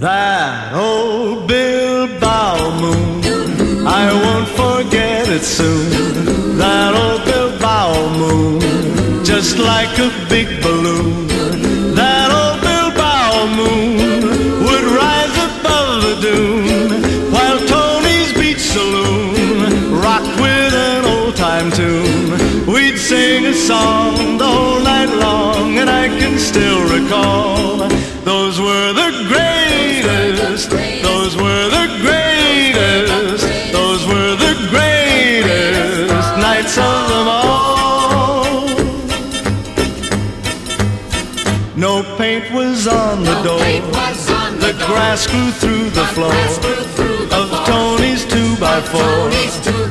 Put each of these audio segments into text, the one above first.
That old Bilbao moon, I won't forget it soon. That old Bilbao moon, just like a big balloon. That old Bilbao moon would rise above the doom, while Tony's Beach Saloon rocked with an old time tune. We'd sing a song the whole night long, and I can still recall those were the greatest. Those were the greatest. Those were the greatest nights of them all. No paint was on the door. The grass grew through the floor of Tony's two by four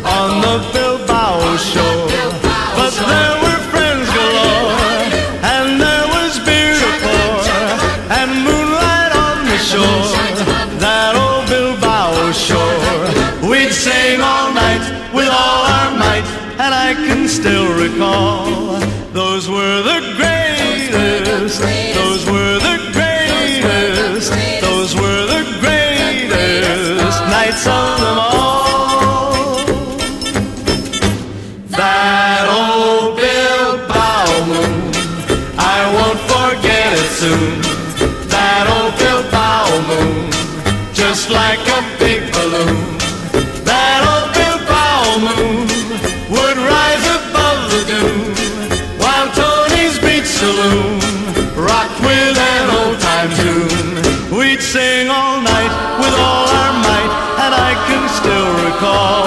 on the Bilbao shore. But there were friends galore, and there was beer to pour, and moonlight on the shore. That old Bilbao shore. We'd sing all night with all our might, and I can still recall those were the greatest. Those were the greatest. Those were the greatest nights of just like a big balloon. That old Bilbao moon would rise above the dune, while Tony's Beach Saloon rocked with an old time tune. We'd sing all night with all our might, and I can still recall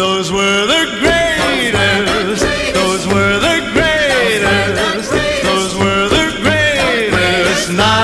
those were the greatest. Those were the greatest. Those were the greatest nights